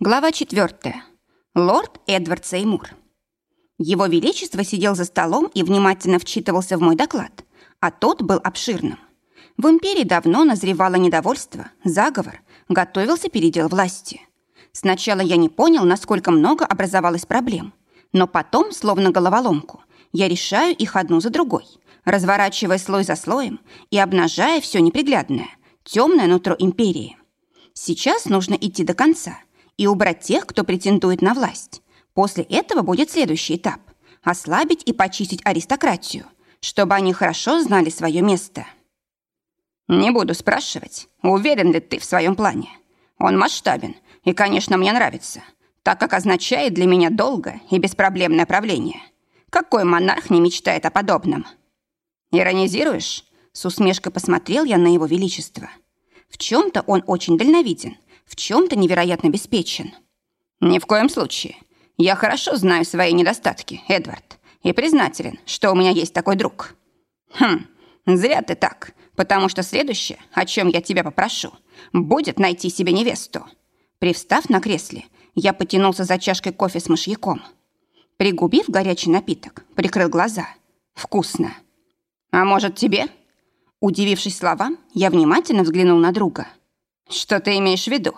Глава 4. Лорд Эдвард Сеймур. Его Величество сидел за столом и внимательно вчитывался в мой доклад, а тот был обширным. В империи давно назревало недовольство, заговор, готовился передел власти. Сначала я не понял, насколько много образовалось проблем, но потом, словно головоломку, я решаю их одну за другой, разворачивая слой за слоем и обнажая все неприглядное, темное нутро империи. Сейчас нужно идти до конца – и убрать тех, кто претендует на власть. После этого будет следующий этап – ослабить и почистить аристократию, чтобы они хорошо знали свое место. Не буду спрашивать, уверен ли ты в своем плане. Он масштабен и, конечно, мне нравится, так как означает для меня долгое и беспроблемное правление. Какой монарх не мечтает о подобном? Иронизируешь? С усмешкой посмотрел я на его величество. В чем-то он очень дальновиден, в чем-то невероятно обеспечен. Ни в коем случае. Я хорошо знаю свои недостатки, Эдвард, и признателен, что у меня есть такой друг. Хм, зря ты так, потому что следующее, о чем я тебя попрошу, будет найти себе невесту. Привстав на кресле, я потянулся за чашкой кофе с мышьяком. Пригубив горячий напиток, прикрыл глаза. Вкусно. А может, тебе? Удивившись словам, я внимательно взглянул на друга – «Что ты имеешь в виду?»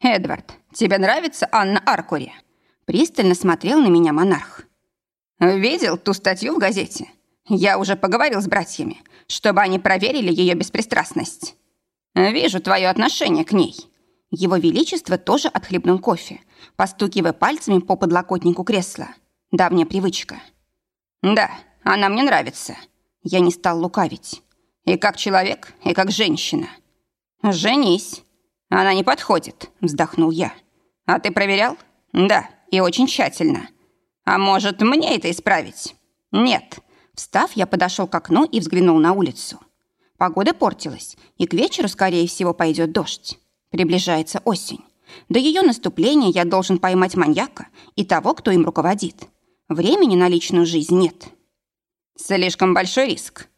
«Эдвард, тебе нравится Анна Аркури?» Пристально смотрел на меня монарх. «Видел ту статью в газете? Я уже поговорил с братьями, чтобы они проверили ее беспристрастность. Вижу твое отношение к ней». Его Величество тоже отхлебнул кофе, постукивая пальцами по подлокотнику кресла. Давняя привычка. «Да, она мне нравится». Я не стал лукавить. «И как человек, и как женщина. «Женись». «Она не подходит», — вздохнул я. «А ты проверял?» «Да, и очень тщательно». «А может, мне это исправить?» «Нет». Встав, я подошел к окну и взглянул на улицу. Погода портилась, и к вечеру, скорее всего, пойдет дождь. Приближается осень. До ее наступления я должен поймать маньяка и того, кто им руководит. Времени на личную жизнь нет. Слишком большой риск.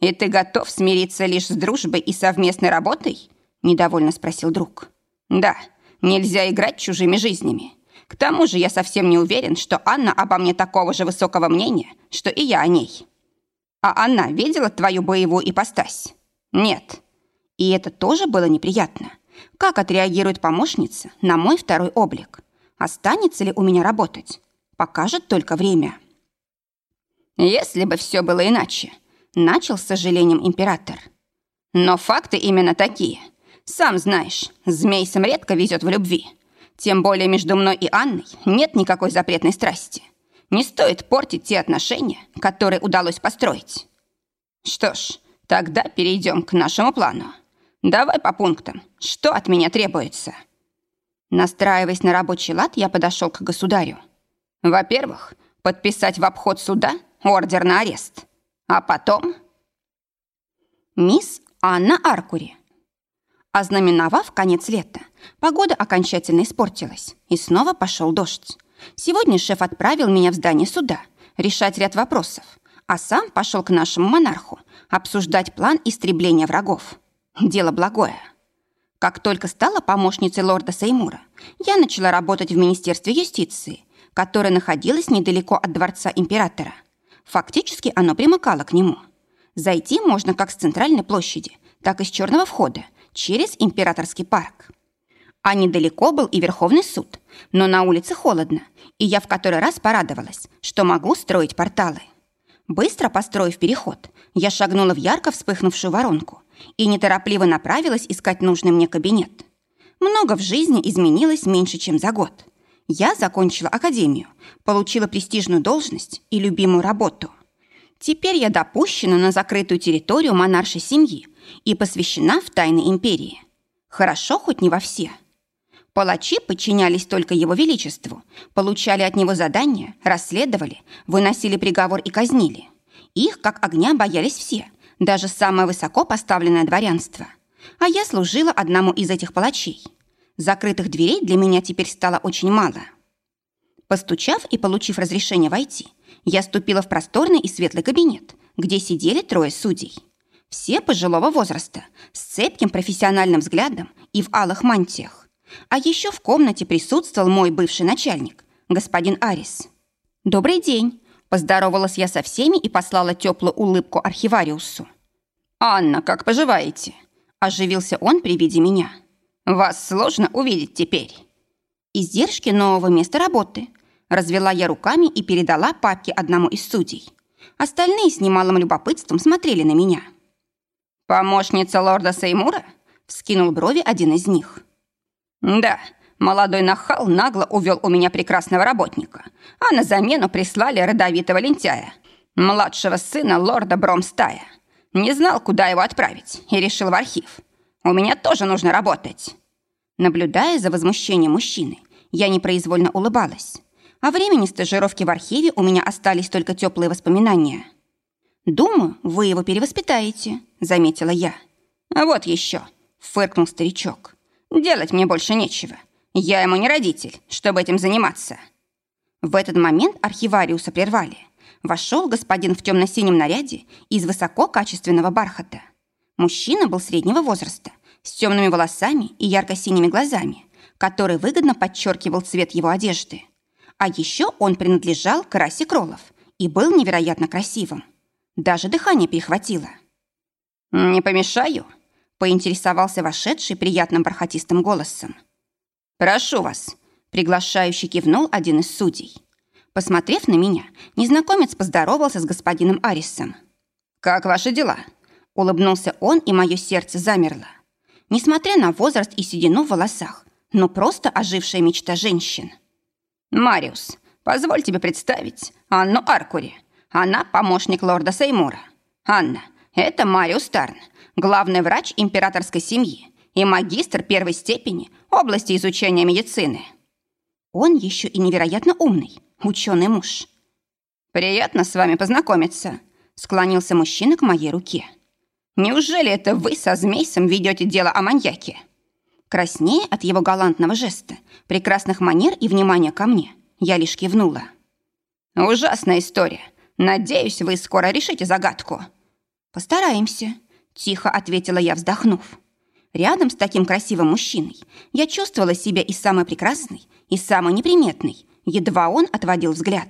«И ты готов смириться лишь с дружбой и совместной работой?» – недовольно спросил друг. «Да, нельзя играть чужими жизнями. К тому же я совсем не уверен, что Анна обо мне такого же высокого мнения, что и я о ней. А Анна видела твою боевую ипостась? Нет. И это тоже было неприятно. Как отреагирует помощница на мой второй облик? Останется ли у меня работать? Покажет только время. Если бы все было иначе, Начал с сожалением император. Но факты именно такие. Сам знаешь, змейсам редко везет в любви. Тем более между мной и Анной нет никакой запретной страсти. Не стоит портить те отношения, которые удалось построить. Что ж, тогда перейдем к нашему плану. Давай по пунктам. Что от меня требуется? Настраиваясь на рабочий лад, я подошел к государю. Во-первых, подписать в обход суда ордер на арест. А потом... Мисс Анна Аркури. Ознаменовав конец лета, погода окончательно испортилась, и снова пошел дождь. Сегодня шеф отправил меня в здание суда решать ряд вопросов, а сам пошел к нашему монарху обсуждать план истребления врагов. Дело благое. Как только стала помощницей лорда Сеймура, я начала работать в Министерстве юстиции, которое находилось недалеко от дворца императора – Фактически оно примыкало к нему. Зайти можно как с центральной площади, так и с черного входа, через Императорский парк. А недалеко был и Верховный суд, но на улице холодно, и я в который раз порадовалась, что могу строить порталы. Быстро построив переход, я шагнула в ярко вспыхнувшую воронку и неторопливо направилась искать нужный мне кабинет. Много в жизни изменилось меньше, чем за год. Я закончила академию, получила престижную должность и любимую работу. Теперь я допущена на закрытую территорию монаршей семьи и посвящена в тайны империи. Хорошо хоть не во все. Палачи подчинялись только его величеству, получали от него задания, расследовали, выносили приговор и казнили. Их, как огня, боялись все, даже самое высоко поставленное дворянство. А я служила одному из этих палачей – Закрытых дверей для меня теперь стало очень мало. Постучав и получив разрешение войти, я ступила в просторный и светлый кабинет, где сидели трое судей. Все пожилого возраста, с цепким профессиональным взглядом и в алых мантиях. А еще в комнате присутствовал мой бывший начальник, господин Арис. «Добрый день!» – поздоровалась я со всеми и послала теплую улыбку архивариусу. «Анна, как поживаете?» – оживился он при виде меня. «Вас сложно увидеть теперь». «Издержки нового места работы», – развела я руками и передала папки одному из судей. Остальные с немалым любопытством смотрели на меня. «Помощница лорда Сеймура?» – вскинул брови один из них. «Да, молодой нахал нагло увел у меня прекрасного работника, а на замену прислали родовитого лентяя, младшего сына лорда Бромстая. Не знал, куда его отправить, и решил в архив. У меня тоже нужно работать». Наблюдая за возмущением мужчины, я непроизвольно улыбалась. О времени стажировки в архиве у меня остались только теплые воспоминания. «Думаю, вы его перевоспитаете», — заметила я. «А вот еще», — фыркнул старичок. Делать мне больше нечего. Я ему не родитель, чтобы этим заниматься». В этот момент архивариуса прервали. Вошел господин в темно-синем наряде из высококачественного бархата. Мужчина был среднего возраста, с темными волосами и ярко-синими глазами, который выгодно подчеркивал цвет его одежды. А еще он принадлежал к расе кролов и был невероятно красивым. Даже дыхание перехватило. «Не помешаю?» поинтересовался вошедший приятным бархатистым голосом. «Прошу вас», — приглашающий кивнул один из судей. Посмотрев на меня, незнакомец поздоровался с господином Арисом. «Как ваши дела?» Улыбнулся он, и мое сердце замерло. Несмотря на возраст и седину в волосах, но просто ожившая мечта женщин. «Мариус, позволь тебе представить Анну Аркури. Она помощник лорда Сеймура. Анна, это Мариус Тарн, главный врач императорской семьи и магистр первой степени области изучения медицины. Он еще и невероятно умный, ученый муж. «Приятно с вами познакомиться», — склонился мужчина к моей руке. «Неужели это вы со Змейсом ведете дело о маньяке?» Краснее от его галантного жеста, прекрасных манер и внимания ко мне, я лишь кивнула. «Ужасная история. Надеюсь, вы скоро решите загадку». «Постараемся», Тихо ответила я, вздохнув. Рядом с таким красивым мужчиной я чувствовала себя и самой прекрасной, и самой неприметной, едва он отводил взгляд.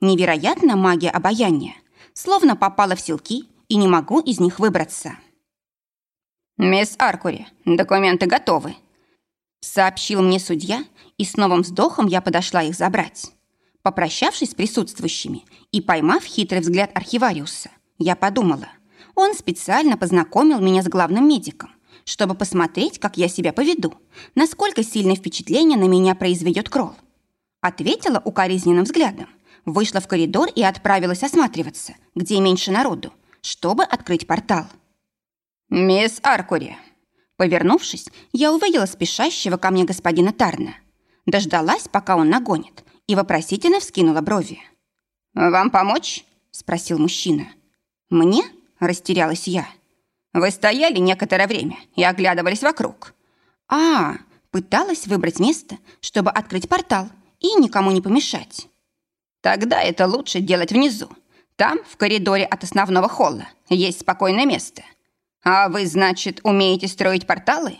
Невероятная магия обаяния, словно попала в селки и не могу из них выбраться. «Мисс Аркури, документы готовы», сообщил мне судья, и с новым вздохом я подошла их забрать. Попрощавшись с присутствующими и поймав хитрый взгляд архивариуса, я подумала – он специально познакомил меня с главным медиком, чтобы посмотреть, как я себя поведу, насколько сильное впечатление на меня произведет Кролл. Ответила укоризненным взглядом, вышла в коридор и отправилась осматриваться, где меньше народу, чтобы открыть портал. «Мисс Аркури!» Повернувшись, я увидела спешащего ко мне господина Тарна. Дождалась, пока он нагонит, и вопросительно вскинула брови. «Вам помочь?» – спросил мужчина. «Мне?» Растерялась я. Вы стояли некоторое время и оглядывались вокруг. А, пыталась выбрать место, чтобы открыть портал и никому не помешать. Тогда это лучше делать внизу. Там, в коридоре от основного холла, есть спокойное место. А вы, значит, умеете строить порталы?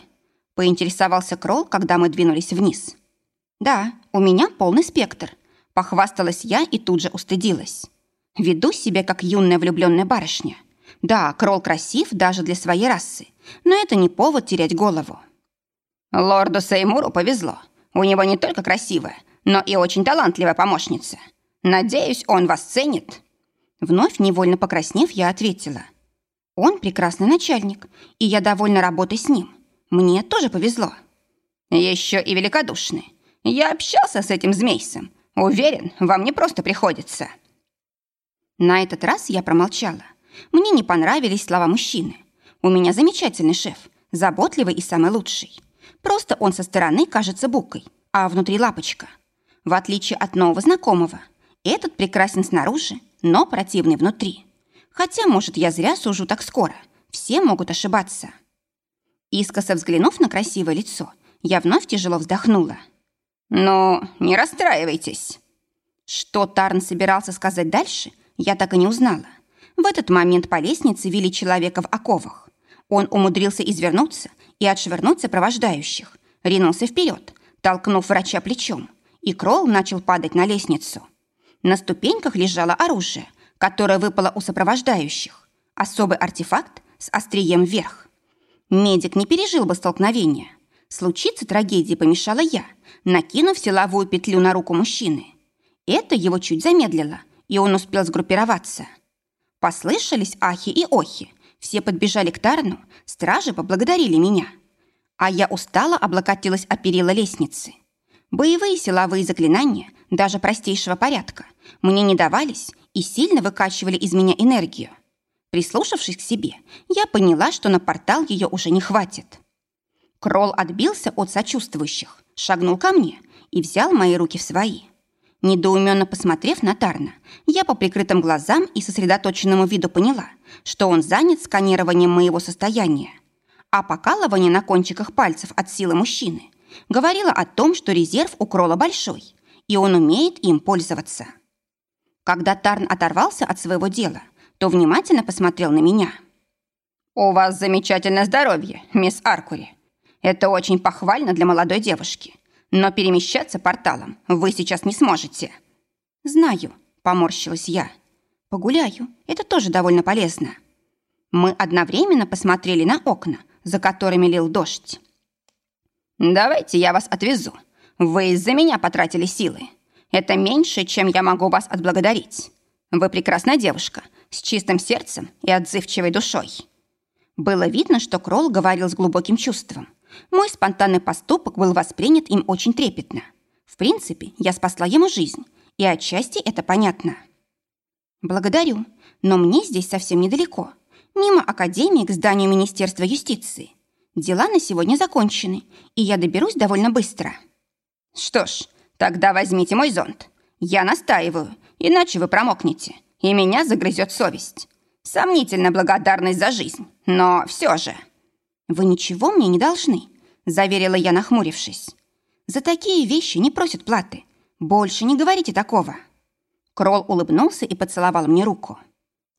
Поинтересовался Кролл, когда мы двинулись вниз. Да, у меня полный спектр. Похвасталась я и тут же устыдилась. Веду себя как юная влюбленная барышня – да, Кролл красив даже для своей расы, но это не повод терять голову. Лорду Сеймуру повезло. У него не только красивая, но и очень талантливая помощница. Надеюсь, он вас ценит. Вновь невольно покраснев, я ответила. Он прекрасный начальник, и я довольна работой с ним. Мне тоже повезло. Еще и великодушный. Я общался с этим змейсом. Уверен, вам не просто приходится. На этот раз я промолчала. Мне не понравились слова мужчины. У меня замечательный шеф, заботливый и самый лучший. Просто он со стороны кажется букой, а внутри лапочка. В отличие от нового знакомого, этот прекрасен снаружи, но противный внутри. Хотя, может, я зря сужу так скоро. Все могут ошибаться. Искоса взглянув на красивое лицо, я вновь тяжело вздохнула. «Ну, не расстраивайтесь». Что Тарн собирался сказать дальше, я так и не узнала. В этот момент по лестнице вели человека в оковах. Он умудрился извернуться и отшвырнуть сопровождающих, ринулся вперед, толкнув врача плечом, и Кролл начал падать на лестницу. На ступеньках лежало оружие, которое выпало у сопровождающих. Особый артефакт с острием вверх. Медик не пережил бы столкновения. Случиться трагедии помешала я, накинув силовую петлю на руку мужчины. Это его чуть замедлило, и он успел сгруппироваться. Послышались ахи и охи. Все подбежали к Тарну, стражи поблагодарили меня. А я устало облокотилась о перила лестницы. Боевые силовые заклинания, даже простейшего порядка, мне не давались и сильно выкачивали из меня энергию. Прислушавшись к себе, я поняла, что на портал ее уже не хватит. Кролл отбился от сочувствующих, шагнул ко мне и взял мои руки в свои. Недоуменно посмотрев на Тарна, я по прикрытым глазам и сосредоточенному виду поняла, что он занят сканированием моего состояния. А покалывание на кончиках пальцев от силы мужчины говорило о том, что резерв у Кролла большой, и он умеет им пользоваться. Когда Тарн оторвался от своего дела, то внимательно посмотрел на меня. «У вас замечательное здоровье, мисс Аркури. Это очень похвально для молодой девушки. Но перемещаться порталом вы сейчас не сможете». «Знаю», — поморщилась я. «Погуляю. Это тоже довольно полезно». Мы одновременно посмотрели на окна, за которыми лил дождь. «Давайте я вас отвезу. Вы из-за меня потратили силы. Это меньше, чем я могу вас отблагодарить. Вы прекрасная девушка, с чистым сердцем и отзывчивой душой». Было видно, что Кролл говорил с глубоким чувством. Мой спонтанный поступок был воспринят им очень трепетно. В принципе, я спасла ему жизнь, и отчасти это понятно. «Благодарю, но мне здесь совсем недалеко. Мимо Академии к зданию Министерства юстиции. Дела на сегодня закончены, и я доберусь довольно быстро». «Что ж, тогда возьмите мой зонт. Я настаиваю, иначе вы промокнете и меня загрызет совесть. Сомнительная благодарность за жизнь, но все же. Вы ничего мне не должны, заверила я, нахмурившись. За такие вещи не просят платы. Больше не говорите такого. Кролл улыбнулся и поцеловал мне руку.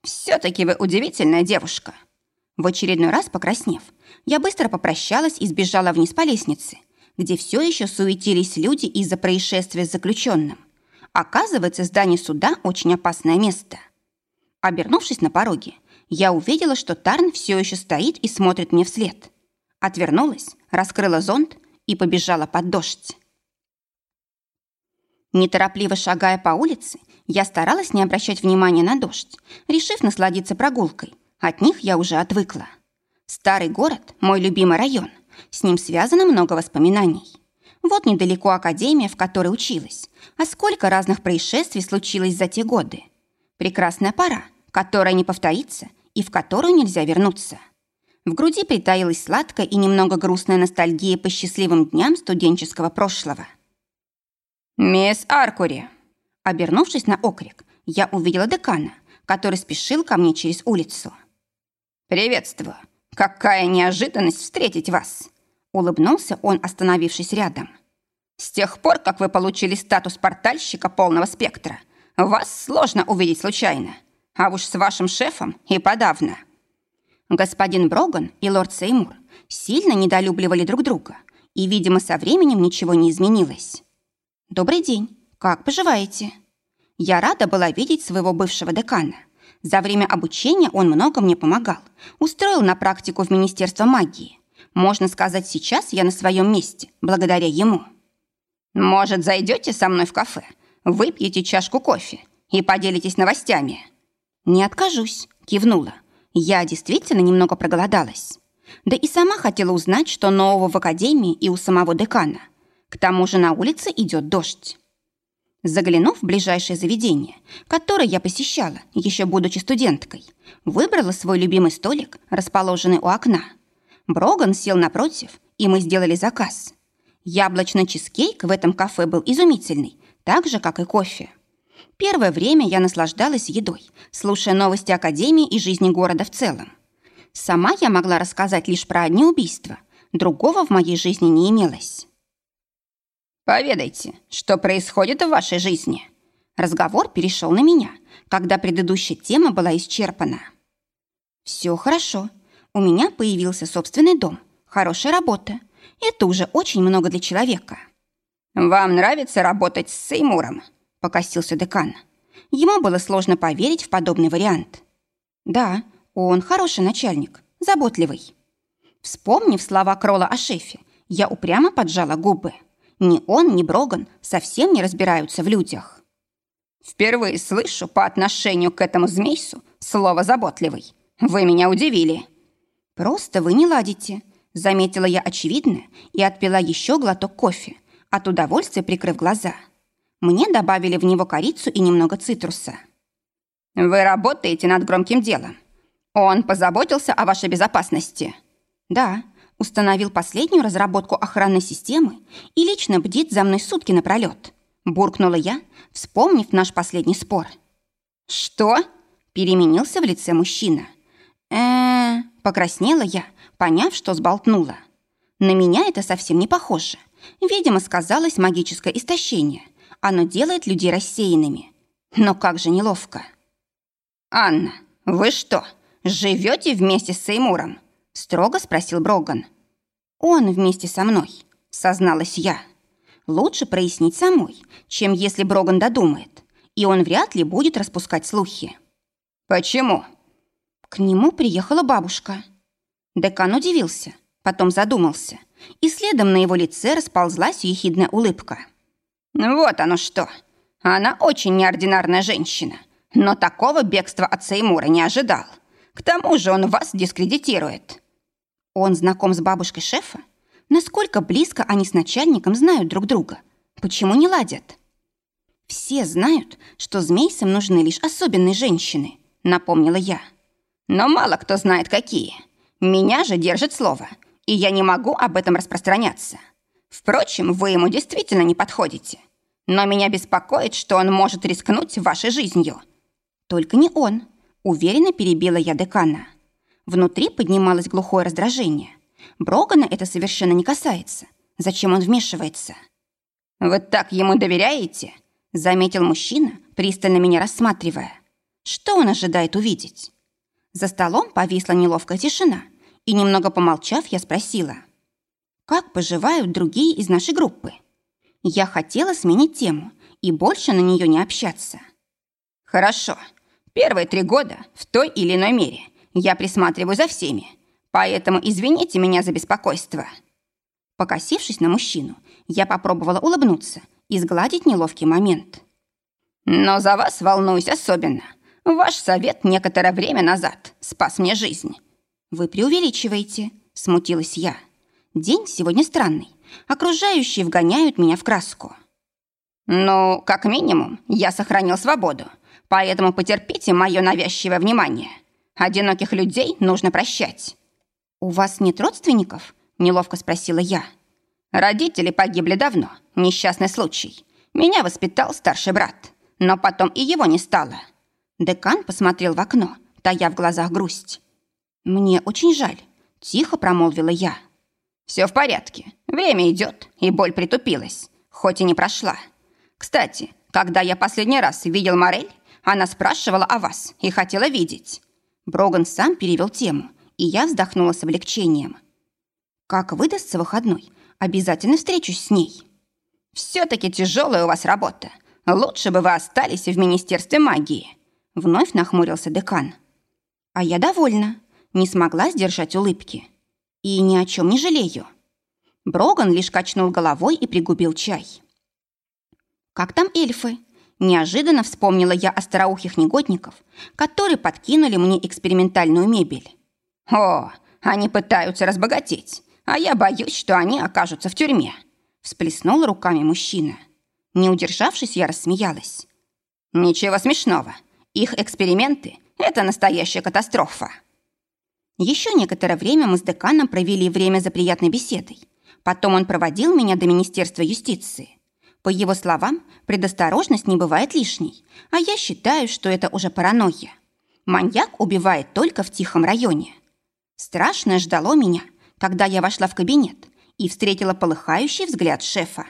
«Все-таки вы удивительная девушка». В очередной раз покраснев, я быстро попрощалась и сбежала вниз по лестнице, где все еще суетились люди из-за происшествия с заключенным. Оказывается, здание суда очень опасное место. Обернувшись на пороге, я увидела, что Тарн все еще стоит и смотрит мне вслед. Отвернулась, раскрыла зонт и побежала под дождь. Неторопливо шагая по улице, я старалась не обращать внимания на дождь, решив насладиться прогулкой. От них я уже отвыкла. Старый город – мой любимый район. С ним связано много воспоминаний. Вот недалеко академия, в которой училась. А сколько разных происшествий случилось за те годы. Прекрасная пора, которая не повторится и в которую нельзя вернуться. В груди притаилась сладкая и немного грустная ностальгия по счастливым дням студенческого прошлого. «Мисс Аркури!» Обернувшись на окрик, я увидела декана, который спешил ко мне через улицу. «Приветствую! Какая неожиданность встретить вас!» Улыбнулся он, остановившись рядом. «С тех пор, как вы получили статус портальщика полного спектра, вас сложно увидеть случайно, а уж с вашим шефом и подавно». Господин Броган и лорд Сеймур сильно недолюбливали друг друга, и, видимо, со временем ничего не изменилось. «Добрый день. Как поживаете?» Я рада была видеть своего бывшего декана. За время обучения он много мне помогал. Устроил на практику в Министерство магии. Можно сказать, сейчас я на своем месте, благодаря ему. «Может, зайдете со мной в кафе, выпьете чашку кофе и поделитесь новостями?» «Не откажусь», — кивнула. Я действительно немного проголодалась. Да и сама хотела узнать, что нового в академии и у самого декана. К тому же на улице идет дождь. Заглянув в ближайшее заведение, которое я посещала, еще будучи студенткой, выбрала свой любимый столик, расположенный у окна — Броган сел напротив, и мы сделали заказ. Яблочный чизкейк в этом кафе был изумительный, так же, как и кофе. Первое время я наслаждалась едой, слушая новости Академии и жизни города в целом. Сама я могла рассказать лишь про одни убийства, другого в моей жизни не имелось. «Поведайте, что происходит в вашей жизни?» Разговор перешел на меня, когда предыдущая тема была исчерпана. «Все хорошо. У меня появился собственный дом, хорошая работа. Это уже очень много для человека. «Вам нравится работать с Сеймуром?» – покосился декан. Ему было сложно поверить в подобный вариант. «Да, он хороший начальник, заботливый». Вспомнив слова Крола о шефе, я упрямо поджала губы. Ни он, ни Броган совсем не разбираются в людях. «Впервые слышу по отношению к этому змейсу слово «заботливый». Вы меня удивили». «Просто вы не ладите», — заметила я очевидно и отпила еще глоток кофе, от удовольствия прикрыв глаза. Мне добавили в него корицу и немного цитруса. «Вы работаете над громким делом. Он позаботился о вашей безопасности?» «Да, установил последнюю разработку охранной системы и лично бдит за мной сутки напролет. Буркнула я, вспомнив наш последний спор. «Что?» – переменился в лице мужчина. э покраснела я, поняв, что сболтнула. На меня это совсем не похоже. Видимо, сказалось магическое истощение. Оно делает людей рассеянными. Но как же неловко. «Анна, вы что, живете вместе с Сеймуром?» строго спросил Броган. «Он вместе со мной», — созналась я. «Лучше прояснить самой, чем если Броган додумает, и он вряд ли будет распускать слухи». «Почему?» К нему приехала бабушка. Декан удивился, потом задумался, и следом на его лице расползлась ехидная улыбка. «Вот оно что! Она очень неординарная женщина, но такого бегства от Сеймура не ожидал. К тому же он вас дискредитирует». Он знаком с бабушкой шефа? Насколько близко они с начальником знают друг друга? Почему не ладят? Все знают, что змейцам нужны лишь особенные женщины, напомнила я. Но мало кто знает, какие. Меня же держит слово, и я не могу об этом распространяться. Впрочем, вы ему действительно не подходите. Но меня беспокоит, что он может рискнуть вашей жизнью. Только не он, уверенно перебила я декана. Внутри поднималось глухое раздражение. Брогана это совершенно не касается. Зачем он вмешивается? «Вы так ему доверяете?» Заметил мужчина, пристально меня рассматривая. Что он ожидает увидеть? За столом повисла неловкая тишина, и немного помолчав, я спросила. «Как поживают другие из нашей группы?» Я хотела сменить тему и больше на нее не общаться. «Хорошо. Первые три года в той или иной мере я присматриваю за всеми, поэтому извините меня за беспокойство». Покосившись на мужчину, я попробовала улыбнуться и сгладить неловкий момент. «Но за вас волнуюсь особенно. Ваш совет некоторое время назад спас мне жизнь». «Вы преувеличиваете», — смутилась я. «День сегодня странный. Окружающие вгоняют меня в краску». «Ну, как минимум, я сохранил свободу, поэтому потерпите мое навязчивое внимание. Одиноких людей нужно прощать». «У вас нет родственников?» – неловко спросила я. «Родители погибли давно. Несчастный случай. Меня воспитал старший брат. Но потом и его не стало». Декан посмотрел в окно, тая в глазах грусть. «Мне очень жаль», – тихо промолвила я. «Все в порядке. Время идет, и боль притупилась, хоть и не прошла. Кстати, когда я последний раз видел Морель, она спрашивала о вас и хотела видеть. Броган сам перевел тему, и я вздохнула с облегчением. «Как выдастся выходной, обязательно встречусь с ней». «Все-таки тяжелая у вас работа. Лучше бы вы остались в Министерстве магии», — вновь нахмурился декан. «А я довольна. Не смогла сдержать улыбки. И ни о чем не жалею». Броган лишь качнул головой и пригубил чай. «Как там эльфы?» Неожиданно вспомнила я о староухих негодников, которые подкинули мне экспериментальную мебель. «О, они пытаются разбогатеть, а я боюсь, что они окажутся в тюрьме», всплеснул руками мужчина. Не удержавшись, я рассмеялась. «Ничего смешного. Их эксперименты – это настоящая катастрофа». Еще некоторое время мы с деканом провели время за приятной беседой. Потом он проводил меня до Министерства юстиции. По его словам, предосторожность не бывает лишней, а я считаю, что это уже паранойя. Маньяк убивает только в тихом районе. Страшное ждало меня, когда я вошла в кабинет и встретила полыхающий взгляд шефа.